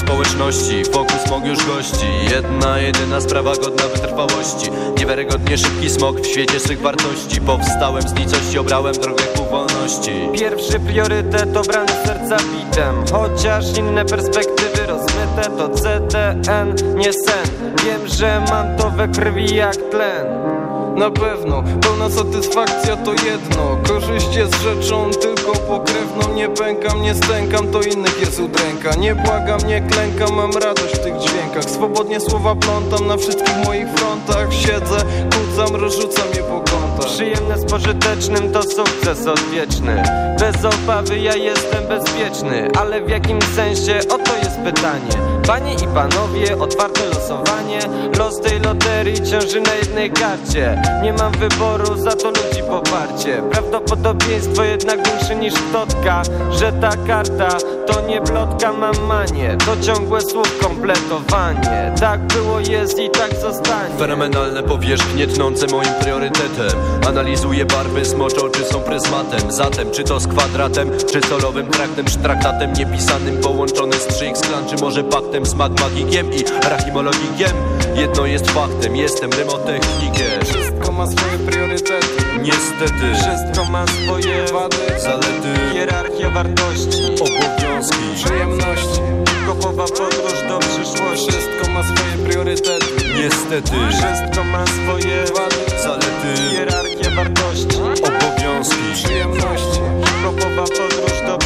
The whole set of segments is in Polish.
społeczności. Fokus smog już gości. Jedna, jedyna sprawa godna wytrwałości. Niewiarygodnie szybki smog w świecie swych wartości. Powstałem z nicości, obrałem drogę ku wolności. Pierwszy priorytet obrany serca bitem. Chociaż inne perspektywy rozmyte to CTN, nie sen. Wiem, że mam to we krwi jak tlen na pewno, pełna satysfakcja to jedno. Korzyść jest rzeczą tylko pokrewną. Nie pękam, nie stękam, to innych jest udręka. Nie błagam, nie klękam, mam radość w tych dźwiękach. Swobodnie słowa plątam na wszystkich moich frontach. Siedzę, kucam, rozrzucam je po kątach. Przyjemne z pożytecznym to sukces odwieczny. Bez obawy ja jestem bezpieczny. Ale w jakim sensie? Oto jest pytanie Panie i panowie, otwarte losowanie. Los tej loterii ciąży na jednej karcie. Nie mam wyboru, za to ludzi poparcie. Prawdopodobieństwo jednak większe niż plotka Że ta karta to nie plotka, mam manię To ciągłe słów kompletowanie. Tak było, jest i tak zostanie. Fenomenalne powierzchnie tnące moim priorytetem. Analizuję barwy, smocze oczy są pryzmatem. Zatem czy to z kwadratem, czy solowym traktem Czy traktatem niepisanym połączony z 3x klan Czy może paktem z magmagikiem i rachimologikiem. Jedno jest faktem, jestem rymotechnikiem. Wszystko ma swoje priorytety. Niestety, Wszystko ma swoje wady, zalety, Hierarchia wartości. Obowiązki Przyjemności Kopowa podróż do przyszłości. Wszystko ma swoje priorytety. Niestety, Wszystko ma swoje wady, zalety, Hierarchia wartości. Obowiązki. Przyjemności Kopowa podróż do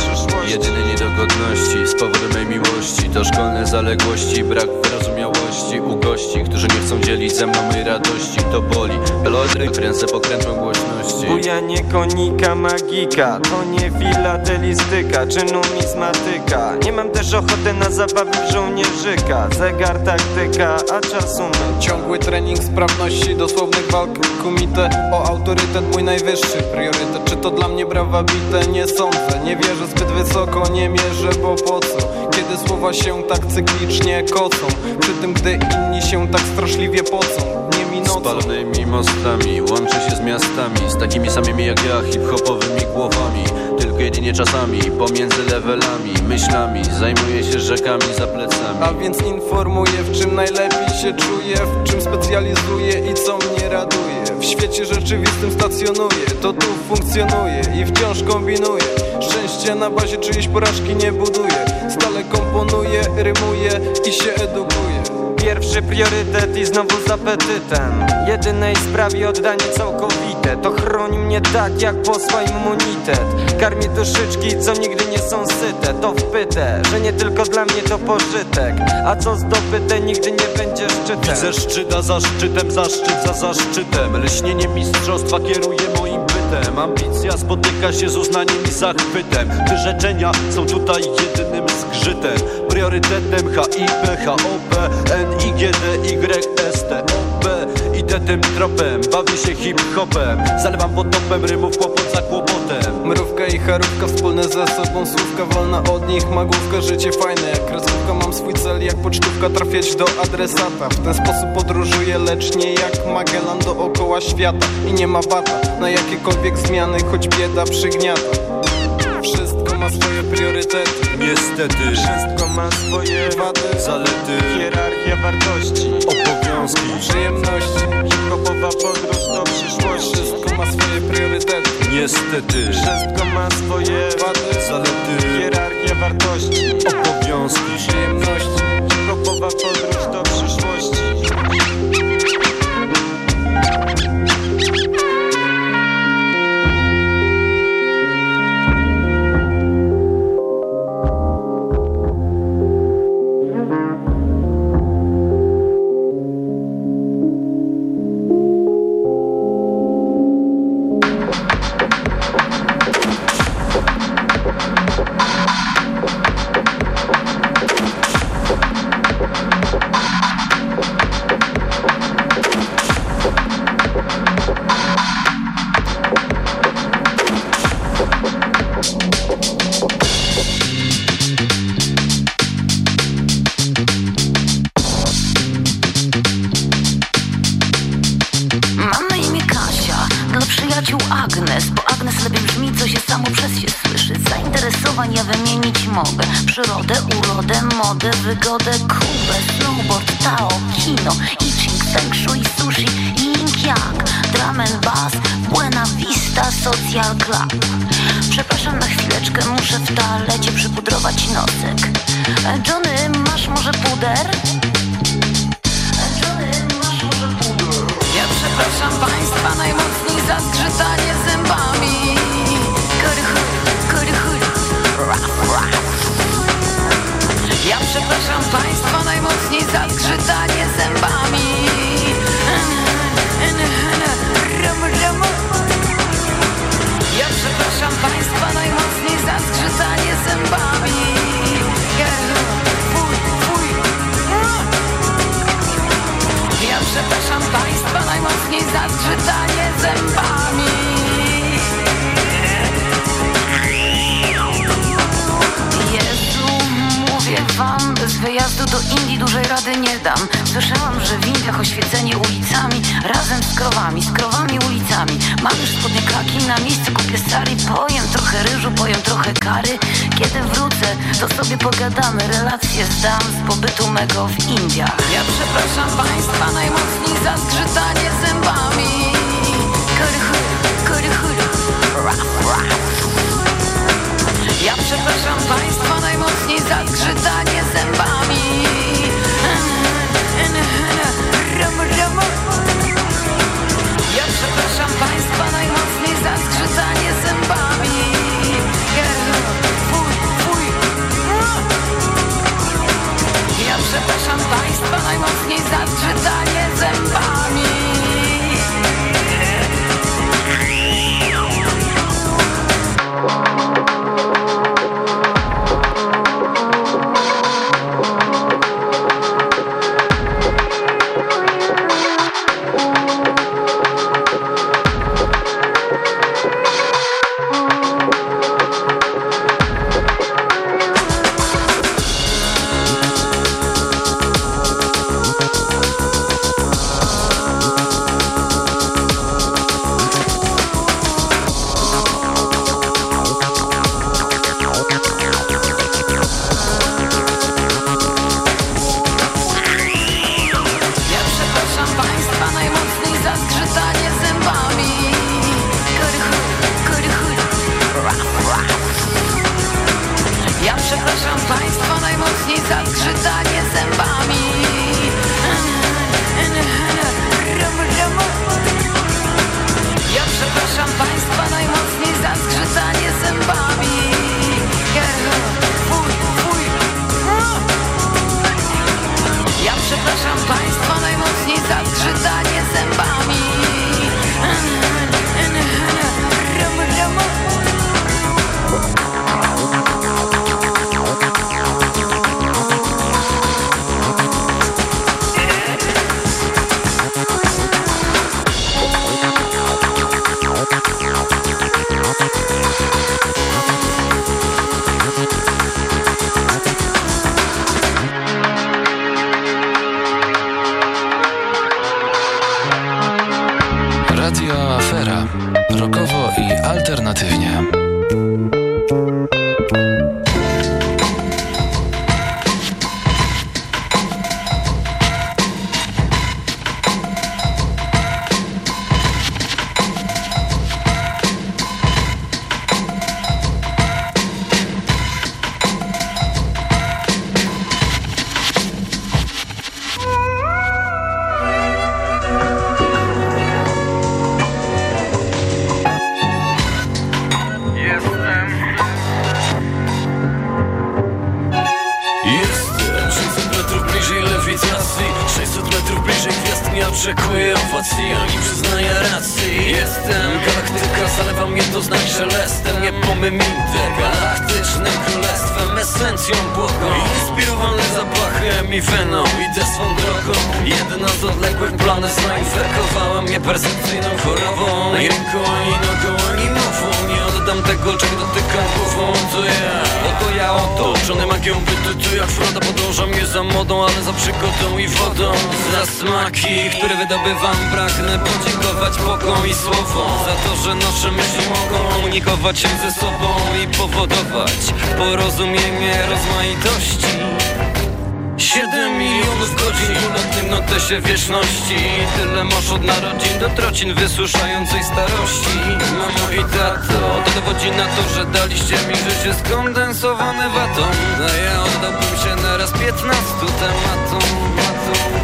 godności Z powodu mej miłości To szkolne zaległości Brak u gości Którzy nie chcą dzielić ze mną mojej radości. To boli. Pelodry w ręce pokrętną głośności. Bujanie konika magika. To nie filatelistyka czy numizmatyka Nie mam też ochoty na zabawy w żołnierzyka. Zegar, taktyka, a czasu my Ciągły trening sprawności, dosłownych walk kumite. O autorytet mój najwyższy priorytet. Czy to dla mnie brawa bite? Nie sądzę. Nie wierzę zbyt wysoko, nie mierzę, bo po co? Kiedy słowa się tak cyklicznie kocą Przy tym gdy inni się tak straszliwie pocą Dniem i nocą Spalonymi mostami Łączy się z miastami Z takimi samymi jak ja Hip-hopowymi głowami. Tylko jedynie czasami Pomiędzy levelami Myślami Zajmuję się rzekami za plecami. A więc informuję w czym najlepiej się czuję W czym specjalizuję i co mnie raduje. W świecie rzeczywistym stacjonuję To tu funkcjonuje i wciąż kombinuję. Szczęście na bazie czyjejś porażki nie buduję Stale komponuję, rymuję i się edukuję Pierwszy priorytet i znowu z apetytem. Jedynej sprawie oddanie całkowite. To chroni mnie tak jak posła immunitet Karmi duszyczki co nigdy nie są syte. To wpytę, że nie tylko dla mnie to pożytek. A co zdobyte nigdy nie będzie szczytem. Widzę szczyta za szczytem, zaszczyt za zaszczytem. Lśnienie mistrzostwa kieruje moim bytem Ambicja spotyka się z uznaniem i zachwytem. Wyrzeczenia są tutaj jedynym zgrzytem Priorytetem HIP, HOP, NIGD, YSTOP Idę tym tropem, bawię się hip-hopem. Zalewam potopem rymów kłopot za kłopotem Mrówka i charówka wspólne ze sobą Słówka wolna od nich, magówka, życie fajne. Jak kreskówka mam swój cel, jak pocztówka Trafiać do adresata. W ten sposób podróżuję, lecz nie jak Magellan Dookoła świata. I nie ma bata Na jakiekolwiek zmiany, choć bieda przygniata. Wszystko ma swoje priorytety Niestety, Wszystko ma swoje Wady, zalety, Hierarchia wartości. Obowiązki. Przyjemności. Hip-hopowa podróż do przyszłości. Wszystko ma swoje priorytety. Niestety, Wszystko ma swoje Wady, zalety, Hierarchia wartości. Obowiązki. Przyjemności. Hip-hopowa podróż kary Kiedy wrócę, to sobie pogadamy Relacje zdam z pobytu mego w Indiach. Ja przepraszam Państwa najmocniej za zgrzytanie zębami raf, raf ja przepraszam Państwa najmocniej za zgrzytanie zębami. Rum, rum. Ja przepraszam Państwa najmocniej za zgrzytanie zaczytaj nie oczekuję owacji Ani przyznaję racji. Jestem galaktyka, zalewa mnie to znak szelestem Nie pomyminte galaktycznym królestwem Esencją błogą Inspirowany zapachem i weną Idę swą drogą. Jedna z odległych planet zainfekowała mnie percepcyjną chorobą. Ani ręką, ani nogą, ani mową Nie oddam tego, czego dotykam głową. To ja, oto ja oto Otoczony magią bytu, tu jak Frodo Podążam nie za modą, ale za przygodą i wodą. Za smaki, które wydobywam Pragnę podziękować Bogom i słowom Za to, że nasze myśli mogą komunikować się ze sobą I powodować porozumienie rozmaitości. Siedem milionów godzin w ulotnym notesie wieczności. Tyle masz od narodzin do trocin wysuszającej starości. Mamo i tato, to dowodzi na to, że daliście mi życie skondensowane watą. A ja oddałbym się naraz piętnastu tematom matom,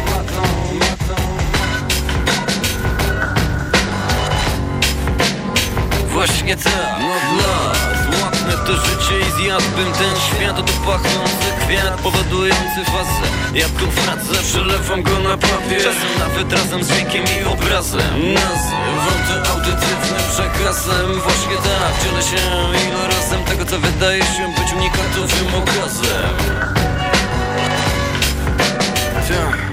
Właśnie tak, no dla Złapnę to życie i zjadłbym ten świat Oto pachnący kwiat powodujący fazę Ja tu wracę, przelewam go na papier. Czasem nawet razem z dźwiękiem i obrazem. Nazywam to audytywnym przekazem Właśnie tak, dzielę się ilorazem Tego co wydaje się być unikatowym okazem. Tak.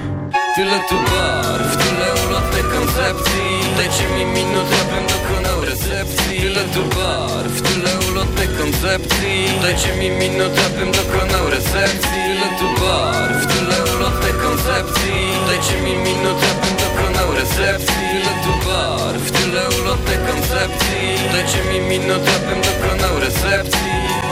Tyle tu barw, tyle ulotnych koncepcji. Dajcie mi minutę, bym dokonał recepcji Tyle tu barw, tyle ulotnych koncepcji. Dajcie mi minutę, bym dokonał recepcji. Tyle tu barw, tyle ulotnych koncepcji. Dajcie mi minutę, bym dokonał recepcji. Tyle tu barw, tyle ulotnych koncepcji. Dajcie mi minutę, bym dokonał recepcji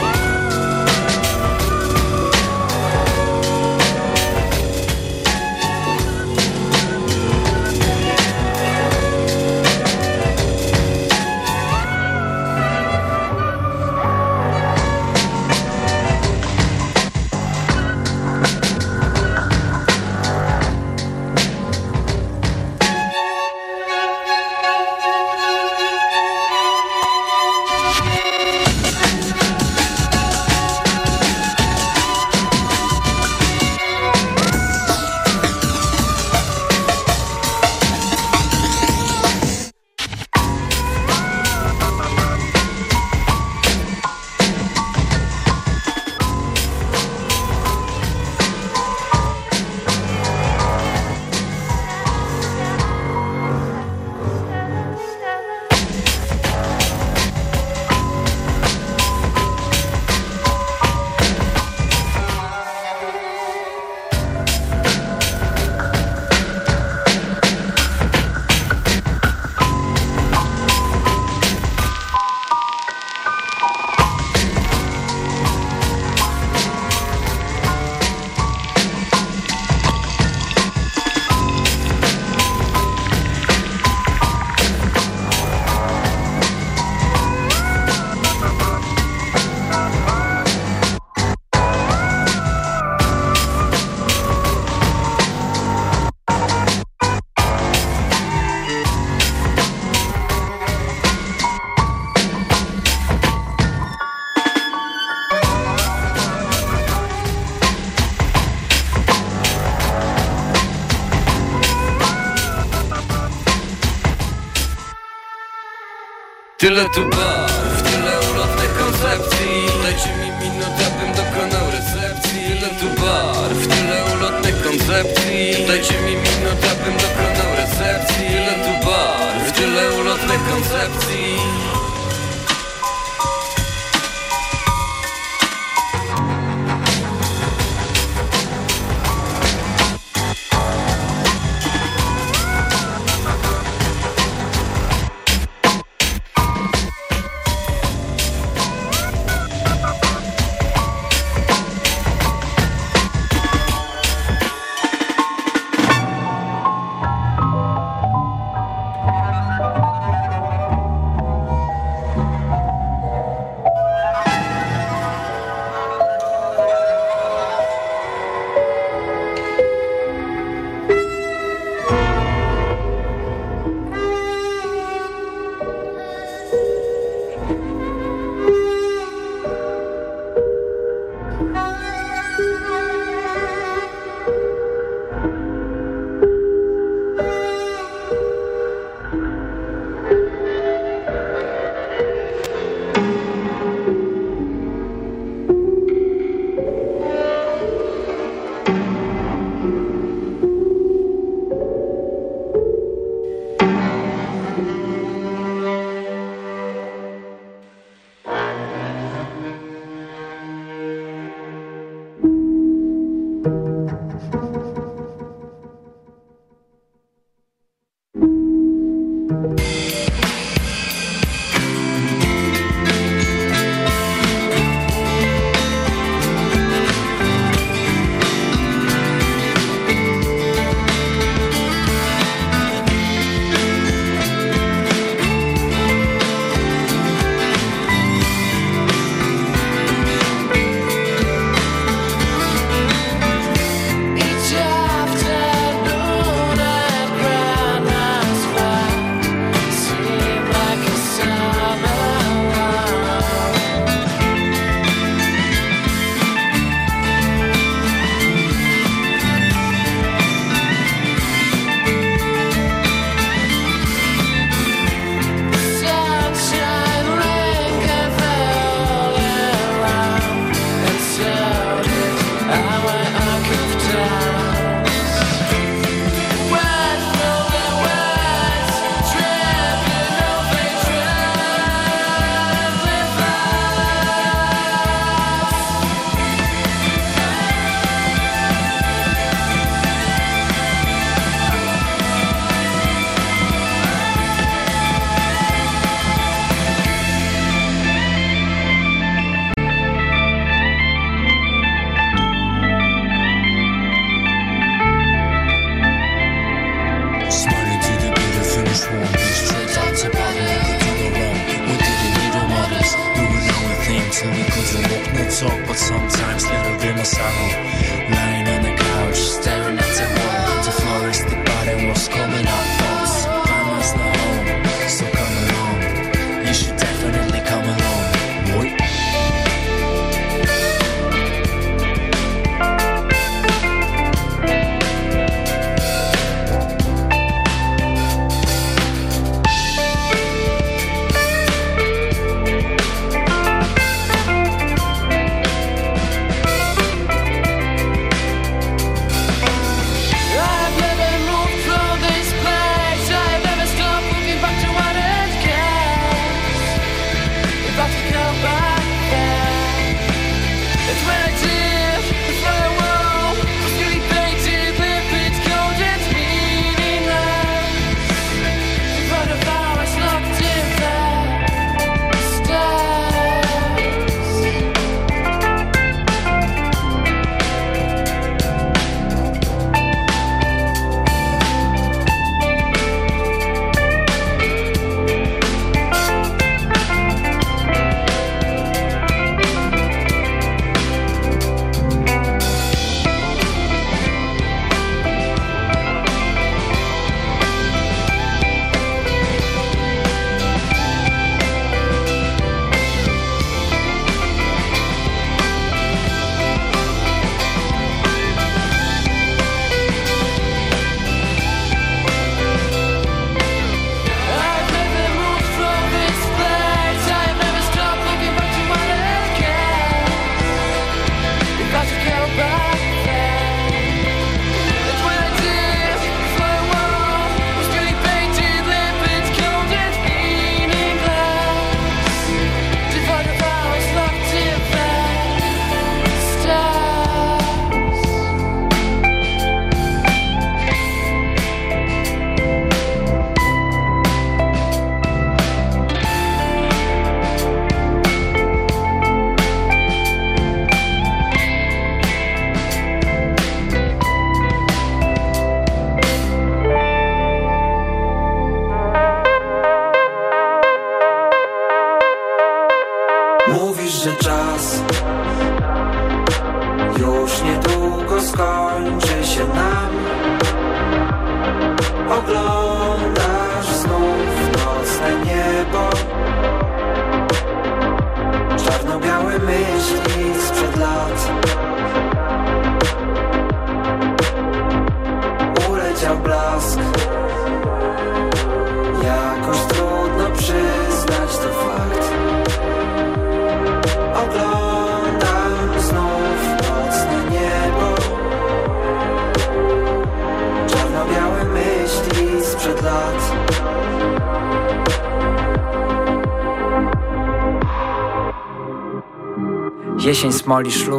Tyle tu barw, tyle ulotnych koncepcji. Dajcie mi minutę, bym dokonał recepcji. Tyle tu barw, tyle ulotnych koncepcji. Dajcie mi minutę, bym dokonał recepcji. Tyle tu barw, tyle ulotnych koncepcji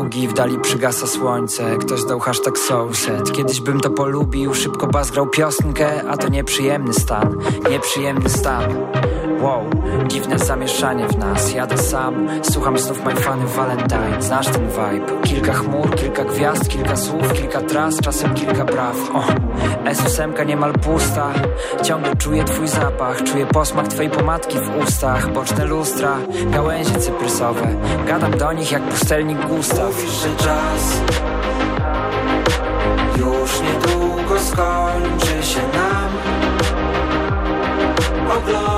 szlugi, w dali przygasa słońce. Ktoś dał hashtag soulset. Kiedyś bym to polubił, szybko bas grał piosenkę A to nieprzyjemny stan, nieprzyjemny stan. Wow, dziwne zamieszanie w nas. Jadę sam, słucham snów My Funny Valentine. Znasz ten vibe. Kilka chmur, kilka gwiazd, kilka słów, kilka tras Czasem kilka braw O, S8 niemal pusta. Ciągle czuję twój zapach. Czuję posmak twojej pomadki w ustach. Boczne lustra, gałęzie cyprysowe. Gadam do nich jak pustelnik Gustaw. Mówisz, czas Już niedługo skończy się nam. Oglądasz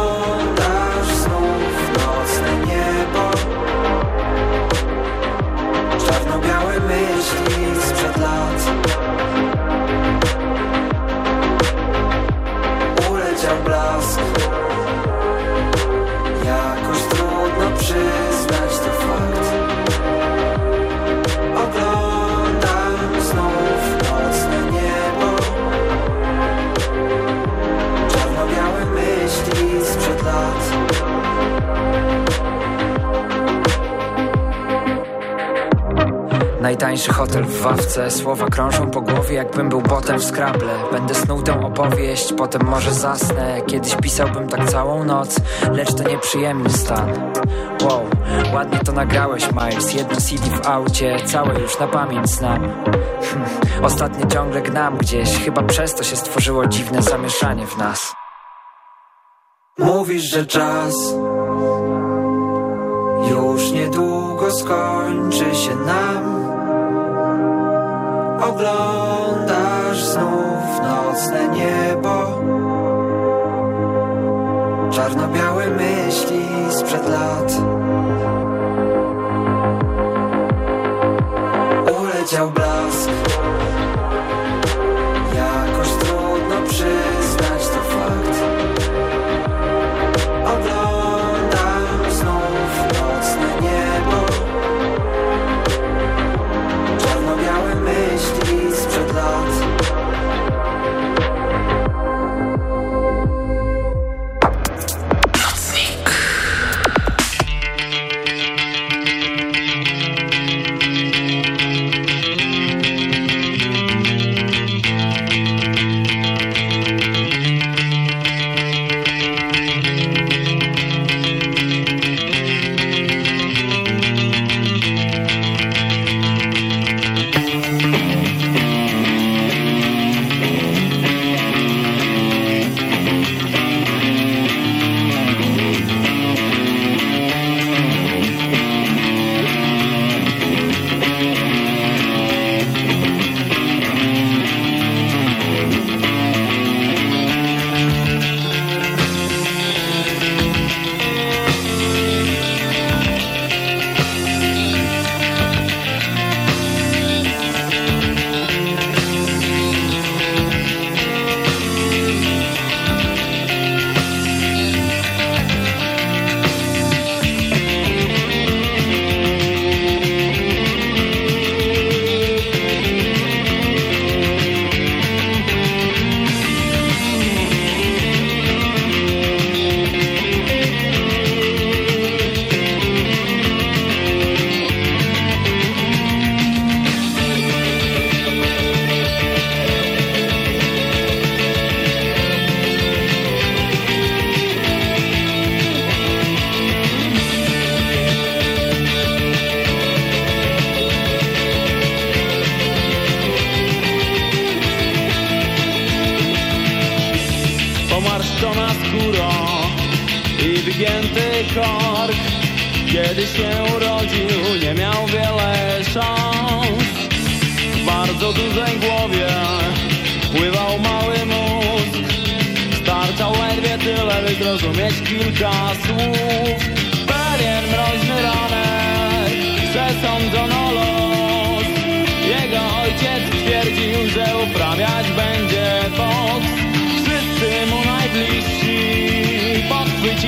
Czarno-białe myśli sprzed lat Hotel w Wawce Słowa krążą po głowie jakbym był botem w skrable. Będę snuł tę opowieść, potem może zasnę. Kiedyś pisałbym tak całą noc Lecz to nieprzyjemny stan. Wow, ładnie to nagrałeś Miles. Jedno CD w aucie, całe już na pamięć znam. Hm, Ostatnio ciągle gnam gdzieś. Chyba przez to się stworzyło dziwne zamieszanie w nas. Mówisz, że czas już niedługo skończy się nam Oglądasz znów nocne niebo. Czarno-białe myśli sprzed lat. Uleciał blask. Jakoś trudno przyznać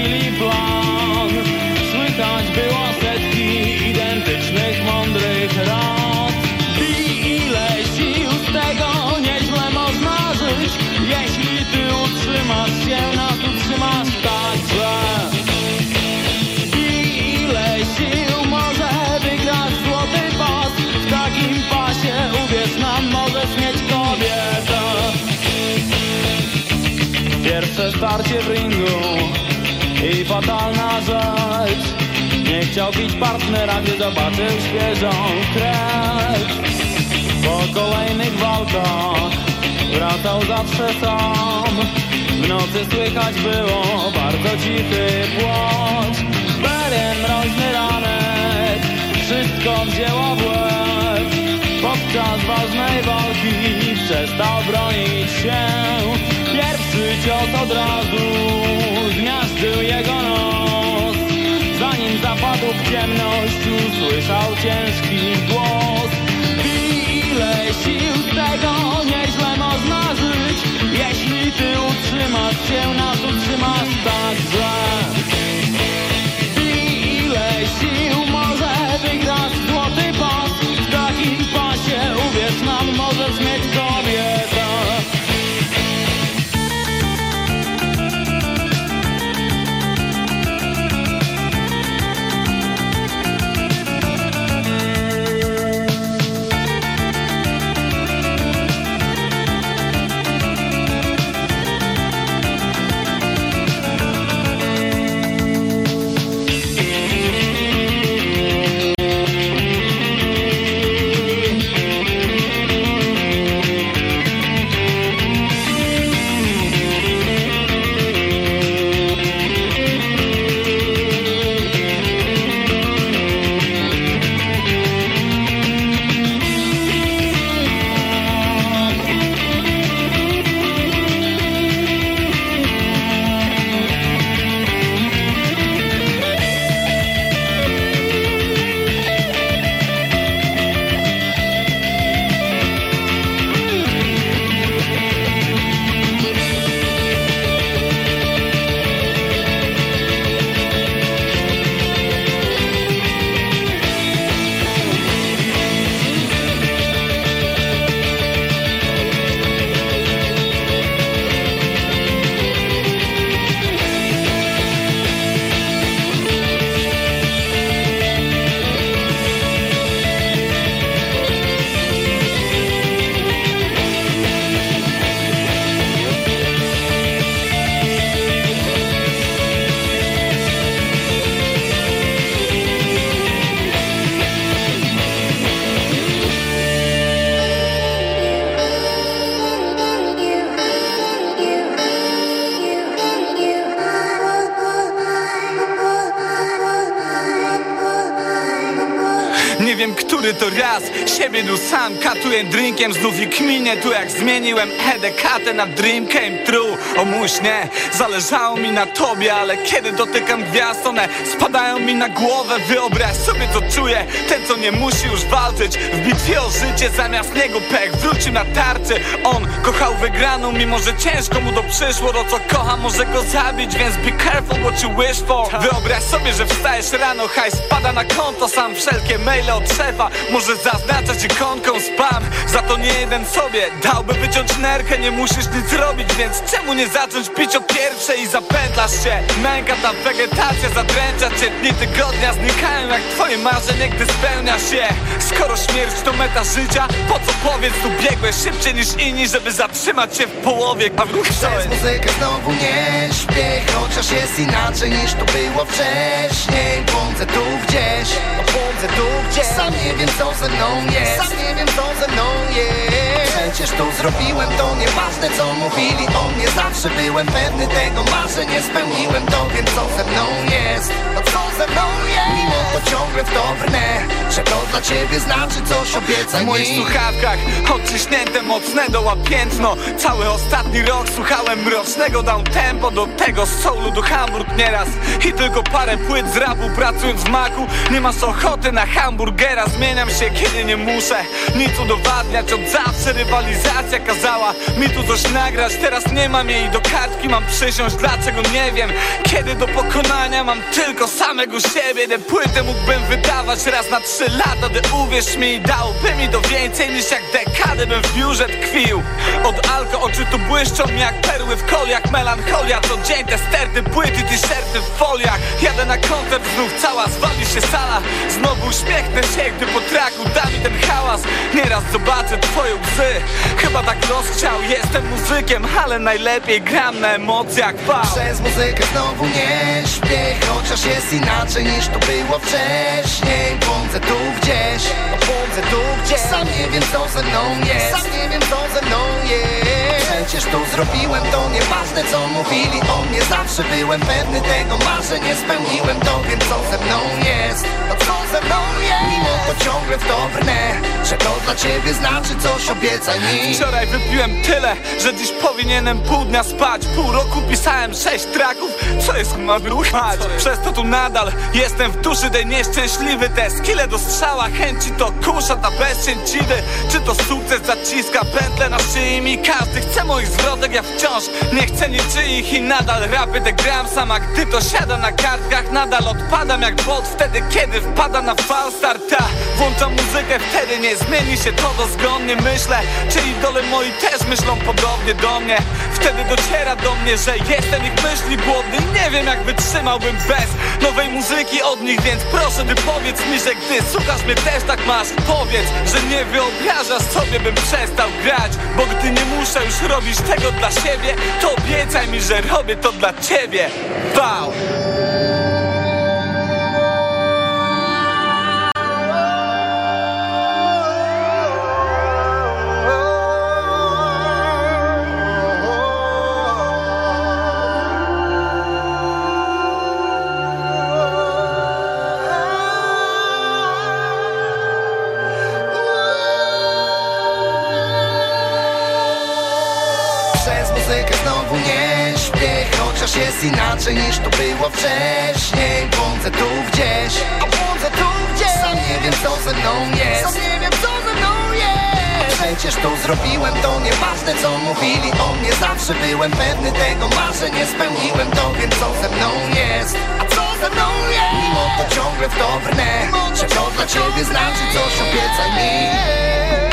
zmienili plan. Słychać było setki identycznych, mądrych rad. I ile sił z tego nieźle można żyć. Jeśli ty utrzymasz się, nas utrzymasz także I ile sił może wygrać złoty pas. W takim pasie, uwierz nam, możesz mieć kobietę. Pierwsze starcie w ringu i fatalna rzecz. Nie chciał pić partnera, gdy zobaczył świeżą krew. Po kolejnych walkach wracał zawsze sam. W nocy słychać było bardzo cichy płacz Pewien mroźny ranek wszystko wzięło w łeb. Podczas ważnej walki przestał bronić się Pierwszy cios od razu zmiażdżył jego nos. Zanim zapadł w ciemność usłyszał ciężki głos. I ile sił z tego nieźle można żyć? Jeśli ty utrzymasz się, nas utrzymasz także I ile sił może wygrać złoty pas? W takim pasie uwierz nam, możesz mieć kobietę Tu sam katuję drinkiem Znów i kminie tu jak zmieniłem EDK na Dream Came True. O muśnie, zależało mi na tobie Ale kiedy dotykam gwiazd one spadają mi na głowę. Wyobraź sobie co czuję Ten co nie musi już walczyć. W bitwie o życie zamiast niego pech Wrócił na tarczy. On kochał wygraną Mimo, że ciężko mu to przyszło. To co kocha może go zabić Więc be careful what you wish for. Wyobraź sobie, że wstajesz rano Hajs spada na konto Sam wszelkie maile od szefa Może zaznaczać ikonką spam Za to nie jeden sobie. Dałby wyciąć nerkę Nie musisz nic robić Więc czemu nie zacząć pić od pierwszej? I zapętlasz się. Męka ta wegetacja zadręcza cię. Dni tygodnia znikają jak twoje marzenie Gdy spełnia się. Skoro śmierć to meta życia Po co powiedz tu biegłeś szybciej niż inni Żeby zatrzymać się w połowie A to Przez muzykę znowu nie śpię Chociaż jest inaczej niż to było wcześniej. Błądzę tu gdzieś Błądzę tu gdzieś. Sam nie wiem co ze mną jest Sam nie wiem co ze mną jest. Przecież to zrobiłem to nieważne co mówili o mnie. Zawsze byłem pewny tego marzeń nie spełniłem To wiem co ze mną jest. No co ze mną jest? Mimo to ciągle w to brnę. Że to dla ciebie znaczy coś obiecaj W moich mi. słuchawkach odciśnięte mocne dołapiętno Cały ostatni rok słuchałem mrocznego Dał tempo do tego soulu do Hamburg nieraz. I tylko parę płyt z rapu pracując w maku. Nie masz ochoty na hamburgera Zmieniam się kiedy nie muszę Nic udowadniać od zawsze rywalizacja kazała Mi tu coś nagrać. Teraz nie mam jej do kartki Mam przysiąść. Dlaczego nie wiem? Kiedy do pokonania mam tylko samego siebie. Te płyty mógłbym wydawać raz na trzy lata Gdy uwierz mi dałby mi to więcej niż jak dekadę bym w biurze tkwił. Od alko oczy tu błyszczą jak perły w koliach Melancholia. Co dzień te sterty płyty, t-shirty w foliach. Jadę na koncert znów cała zwali się sala. Znowu uśmiechnę się gdy po traku da mi ten hałas Nieraz zobaczę twoje łzy. Chyba tak los chciał, jestem muzykiem Ale najlepiej gram na emocjach. Wow. Przez muzykę znowu nie śpię Chociaż jest inaczej niż to było wcześniej. Błądzę tu gdzieś, błądzę tu gdzieś. Sam nie wiem co ze mną jest. Sam nie wiem co ze mną jest Przecież to zrobiłem, to nieważne co mówili o mnie. Zawsze byłem pewny tego, marzenie spełniłem To wiem co ze mną jest, to co ze mną jest? Mimo to ciągle w to brnę Że to dla ciebie znaczy coś, obiecaj mi. Wczoraj wypiłem tyle, że dziś powinienem pół dnia spać. Pół roku pisałem sześć traków, co jest ma wyruchać? Przez to tu nadal jestem w duszy tej nieszczęśliwy. Te skille do strzała, chęci to kusza, ta bezcięciwy Czy to sukces zaciska pętle na szyi mi Każdy? Chce moich zwrotek, ja wciąż nie chcę niczyich I nadal rapy te gram sama, gdy to siada na kartkach Nadal odpadam jak bot wtedy, kiedy wpada na falstarta Włączam muzykę, wtedy nie zmieni się to dozgonnie Myślę, czy idole moi też myślą podobnie do mnie. Wtedy dociera do mnie, że jestem ich myśli głodny. Nie wiem jak wytrzymałbym bez nowej muzyki od nich Więc proszę ty powiedz mi, że gdy słuchasz mnie też tak masz. Powiedz, że nie wyobrażasz sobie bym przestał grać Bo gdy nie muszę już robić tego dla siebie To obiecaj mi, że robię to dla ciebie Wow! Chociaż jest inaczej niż to było wcześniej. Błądzę tu gdzieś, a błądzę tu gdzieś. Sam nie wiem co ze mną jest. Sam nie wiem co ze mną jest. Przecież to zrobiłem, to nieważne co mówili o mnie. Zawsze byłem pewny tego, marzenie spełniłem. To wiem co ze mną jest, a co ze mną jest? Mimo to ciągle w to brnę Czy to dla ciebie znaczy coś, obiecaj mi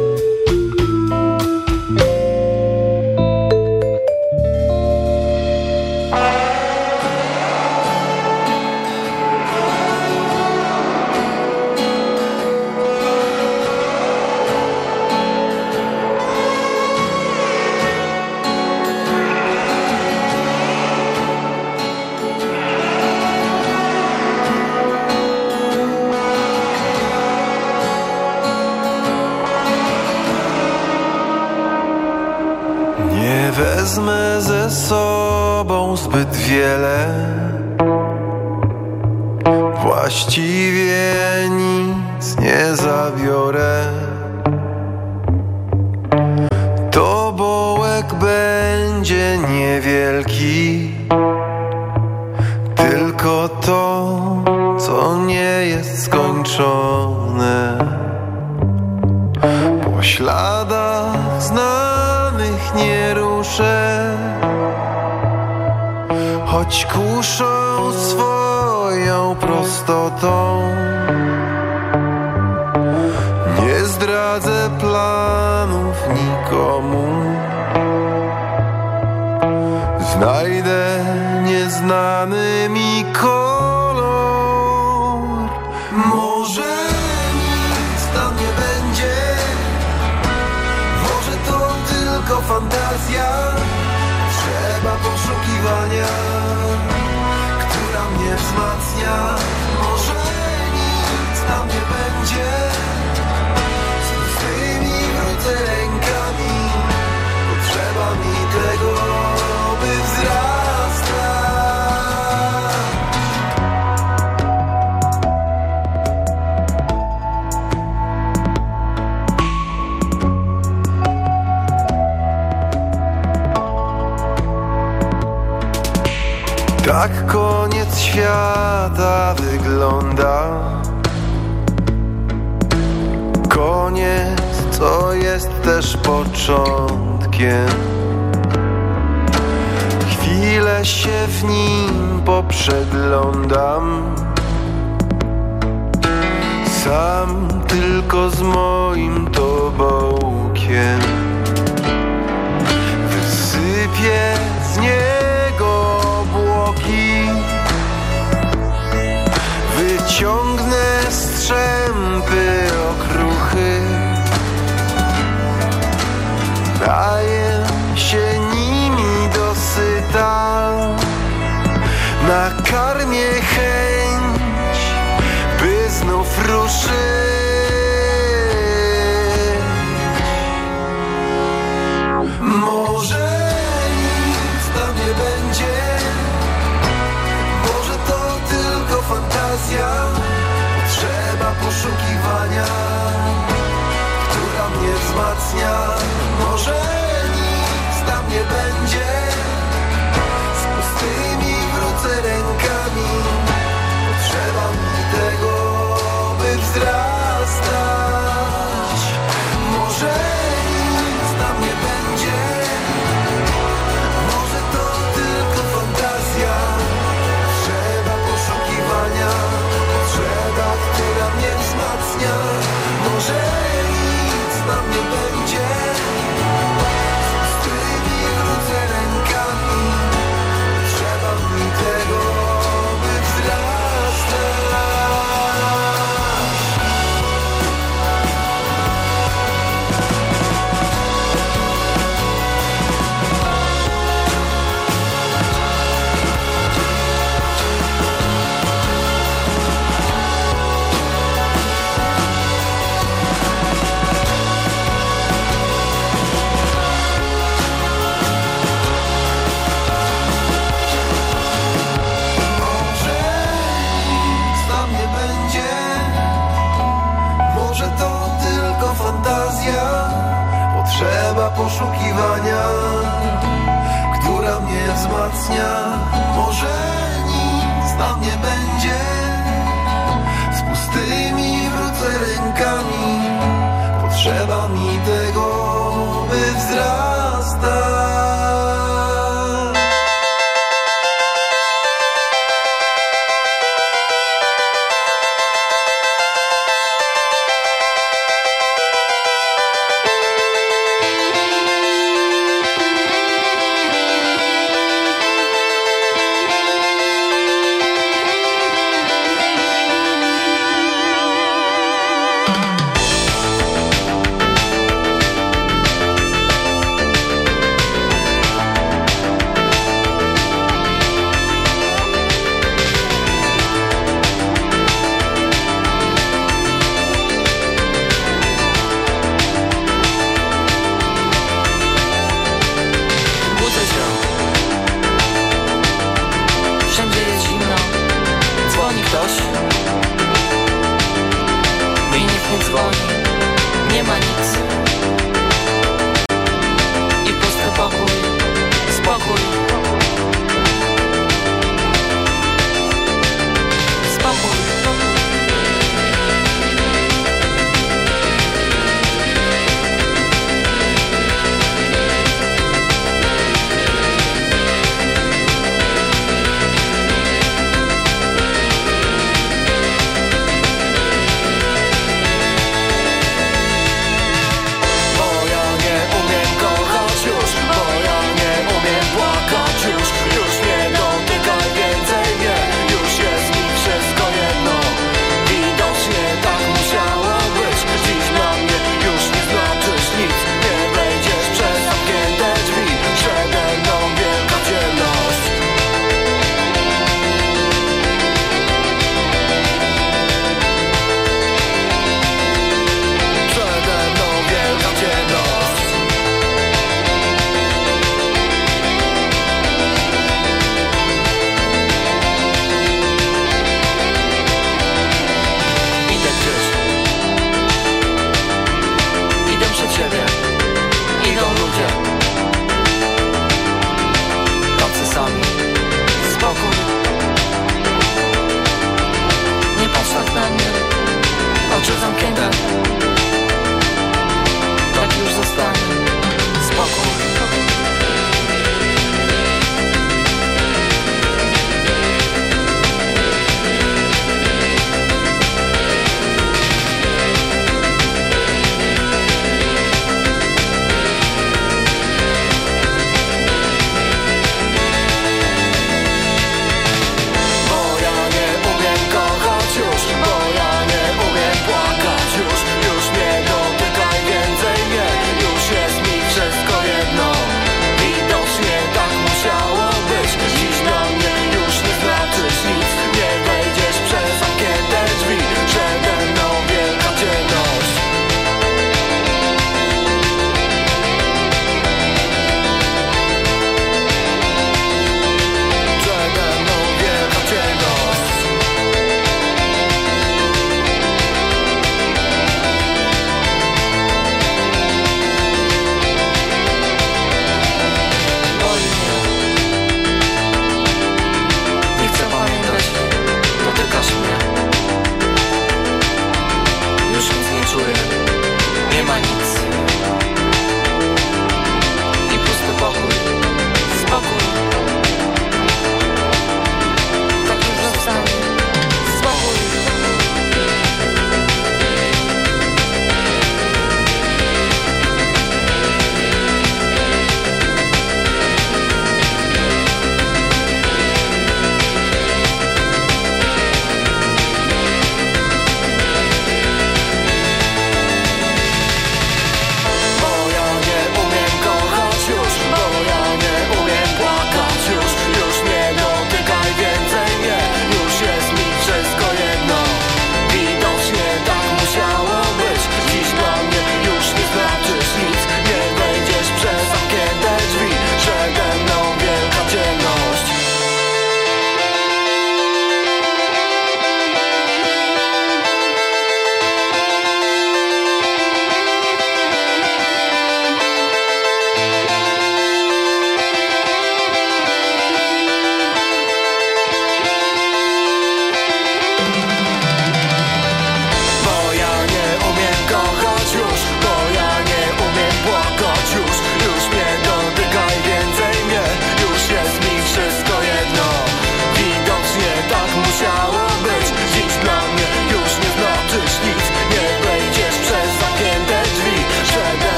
Tak koniec świata wygląda? Koniec to jest też początkiem. Chwilę się w nim poprzeglądam. Sam tylko z moim tobołkiem. Wysypię z niego strzępy okruchy. Daję się nimi dosyta Nakarmię chęć, by znów ruszyć. Może nic tam nie będzie. Może to tylko fantazja poszukiwania Która mnie wzmacnia. Może nic tam nie będzie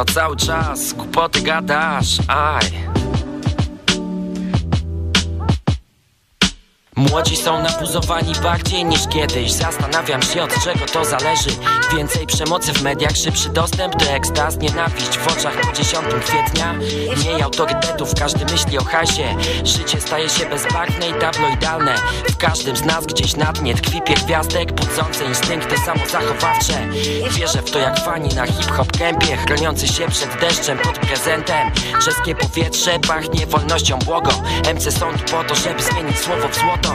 studio cały czas, głupoty gadasz, aj. Młodzi są napuzowani bardziej niż kiedyś. Zastanawiam się od czego to zależy Więcej przemocy w mediach, szybszy dostęp do ekstaz Nienawiść w oczach po 10 kwietnia. Mniej autorytetów, każdy myśli o hasie. Życie staje się bezbarwne i tabloidalne. W każdym z nas gdzieś na dnie tkwi pierwiastek Budzące instynkty samozachowawcze. Wierzę w to jak fani na hip-hop kępie Chroniący się przed deszczem pod prezentem. Czeskie powietrze pachnie wolnością błogo. MC są tu po to, żeby zmienić słowo w złoto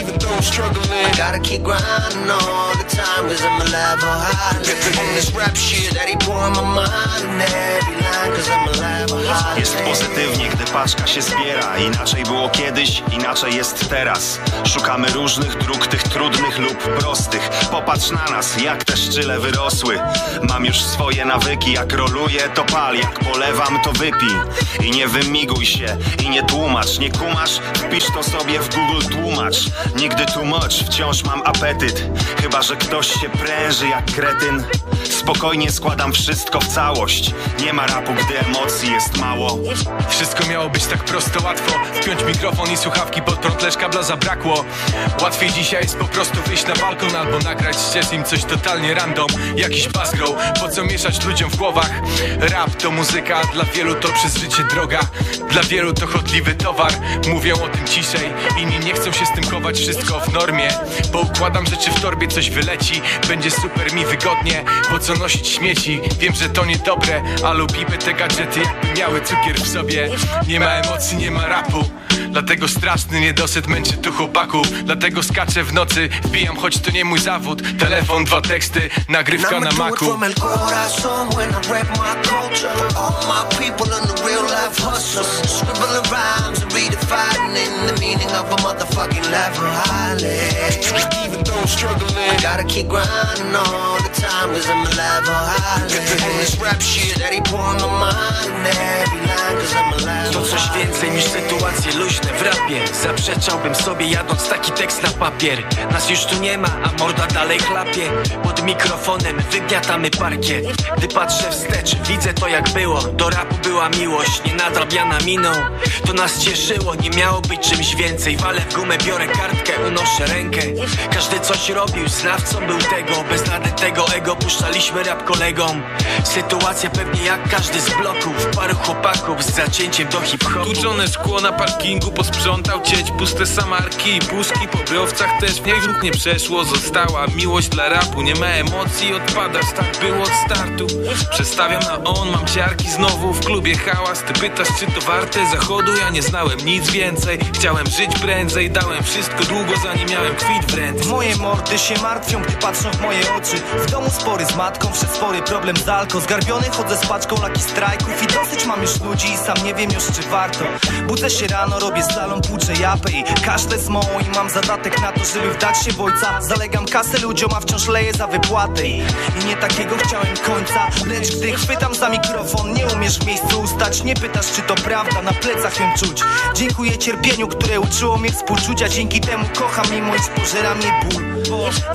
Even though I'm struggling gotta keep grinding all the time Cause I'm a level On this rap shit Steady pouring my mind in every line Cause I'm a level Jest pozytywnie, gdy paczka się zbiera. Inaczej było kiedyś, inaczej jest teraz. Szukamy różnych dróg, tych trudnych lub prostych. Popatrz na nas, jak te szczyle wyrosły. Mam już swoje nawyki, jak roluję to pal. Jak polewam to wypij. I nie wymiguj się, i nie tłumacz Nie kumasz? Wpisz to sobie w Google tłumacz. Nigdy much, wciąż mam apetyt. Chyba, że ktoś się pręży jak kretyn Spokojnie składam wszystko w całość. Nie ma rapu, gdy emocji jest mało. Wszystko miało być tak prosto, łatwo. Wpiąć mikrofon i słuchawki pod prąd, lecz kabla zabrakło. Łatwiej dzisiaj jest po prostu wyjść na balkon Albo nagrać ścież im coś totalnie random. Jakiś bass grow, po co mieszać ludziom w głowach? Rap to muzyka, dla wielu to przez życie droga. Dla wielu to chodliwy towar. Mówią o tym ciszej, inni nie chcą się z tym chować Wszystko w normie, bo układam rzeczy w torbie Coś wyleci, będzie super mi wygodnie. Po co nosić śmieci, wiem, że to niedobre A lubimy te gadżety. Jakby miały cukier w sobie. Nie ma emocji, nie ma rapu. Dlatego straszny niedosyt męczy tu chłopaków Dlatego skaczę w nocy, wbijam choć to nie mój zawód. Telefon, dwa teksty, nagrywka na maku. Even though I'm struggling, I gotta keep grinding. All the time cause I'm rap shit my mind in every cause I'm. To coś więcej niż sytuacje luźne w rapie. Zaprzeczałbym sobie jadąc taki tekst na papier. Nas już tu nie ma, a morda dalej chlapie. Pod mikrofonem wygniatamy parkiet. Gdy patrzę wstecz, widzę to jak było. Do rapu była miłość, nienadrabiana miną. To nas cieszyło, nie miało być czymś więcej. Walę w gumę, biorę kartkę, unoszę rękę. Każdy coś robił, znawcą był tego. Bez nadętego ego puszczaliśmy rap kolegom. Sytuacja pewnie jak każdy z bloków. Paru chłopaków z zacięciem do hip-hopu. Tłuczone szkło na parkingu posprzątał cieć. Puste samarki i puszki po browcach też. Niech ruch nie przeszło, została miłość dla rapu. Nie ma emocji, odpadasz, tak było od startu. Przestawiam na on, mam ciarki znowu. W klubie hałas, ty pytasz czy to warte zachodu? Ja nie znałem nic więcej, chciałem żyć prędzej Dałem wszystko długo zanim miałem kwit w ręce. Moje mordy się martwią, gdy patrzą w moje oczy. W domu spory z matką, przez spory problem z alko. Zgarbiony chodzę z paczką laki strajków I dosyć mam już ludzi i sam nie wiem już czy warto. Budzę się rano, robię slalom, płuczę japę I kaszlę z mołą i mam zadatek na to, żeby wdać się w ojca. Zalegam kasę ludziom, a wciąż leję za wypłatę. I i nie takiego chciałem końca Lecz gdy chwytam za mikrofon, nie umiesz w miejscu ustać. Nie pytasz czy to prawda, na plecach ją czuć. Dziękuję cierpieniu, które uczyło mnie współczucia. Dzięki temu kocham mimo iż pożera mnie ból.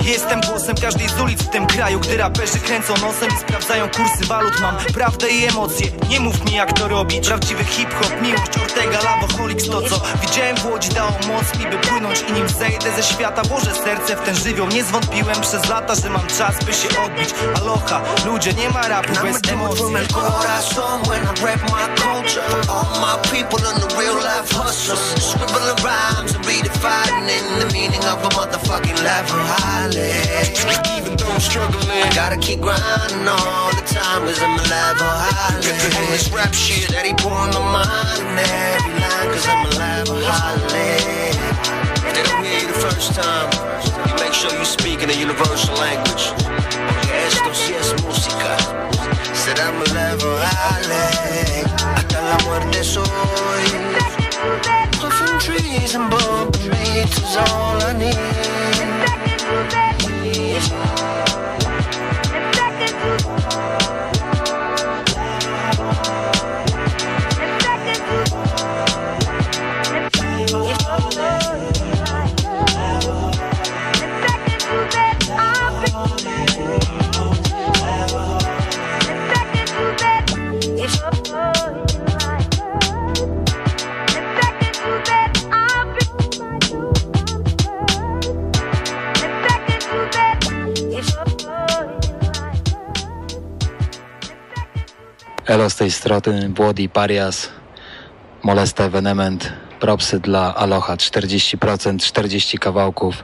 Jestem głosem każdej z ulic w tym kraju Gdy raperzy kręcą nosem i sprawdzają kursy walut Mam prawdę i emocje, nie mów mi jak to robić Prawdziwy hip-hop, miłość, Ortega, Lavoholics To co widziałem w Łodzi dało moc mi by płynąć I nim zejdę ze świata, włożę serce w ten żywioł Nie zwątpiłem przez lata, że mam czas by się odbić Aloha, ludzie, nie ma rapu bez emocji from el corazón when I rap my culture. All my people in the real life hustle. Scribbling rhymes and redefining the meaning of a motherfucking level. I live. Even though I'm struggling, I gotta keep grinding all the time cause I'm a level. I live. this rap shit that he pouring my mind in every line cause I'm a level. I live. They don't hear you the first time, you make sure you speak in a universal language. Porque esto sí es música. Será mi level high Hasta la muerte soy Puffing trees and bumping beats is all I need Elo z tej strony, Włody Parias, Molesta Evenement, propsy dla Aloha 40%, 40 kawałków.